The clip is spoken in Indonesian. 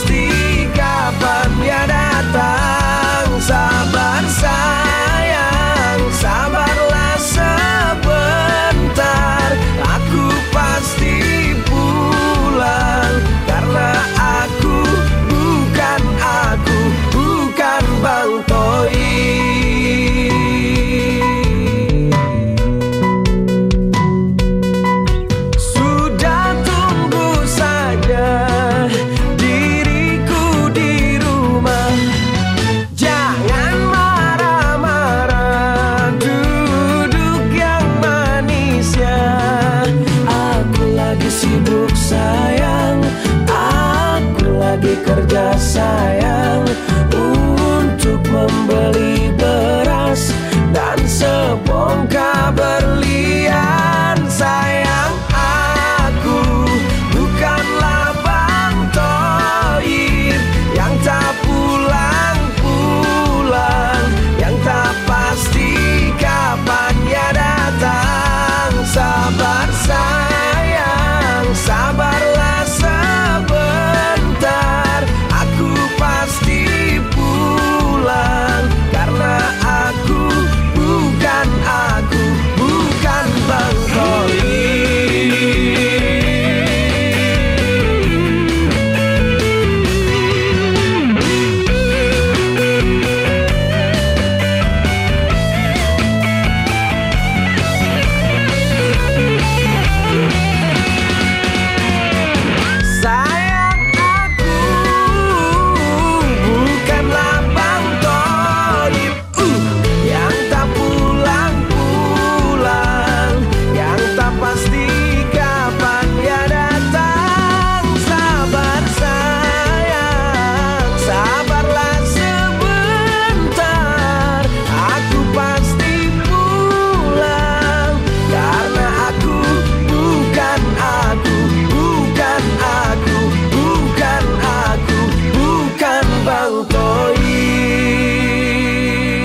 pasti kapan कर जा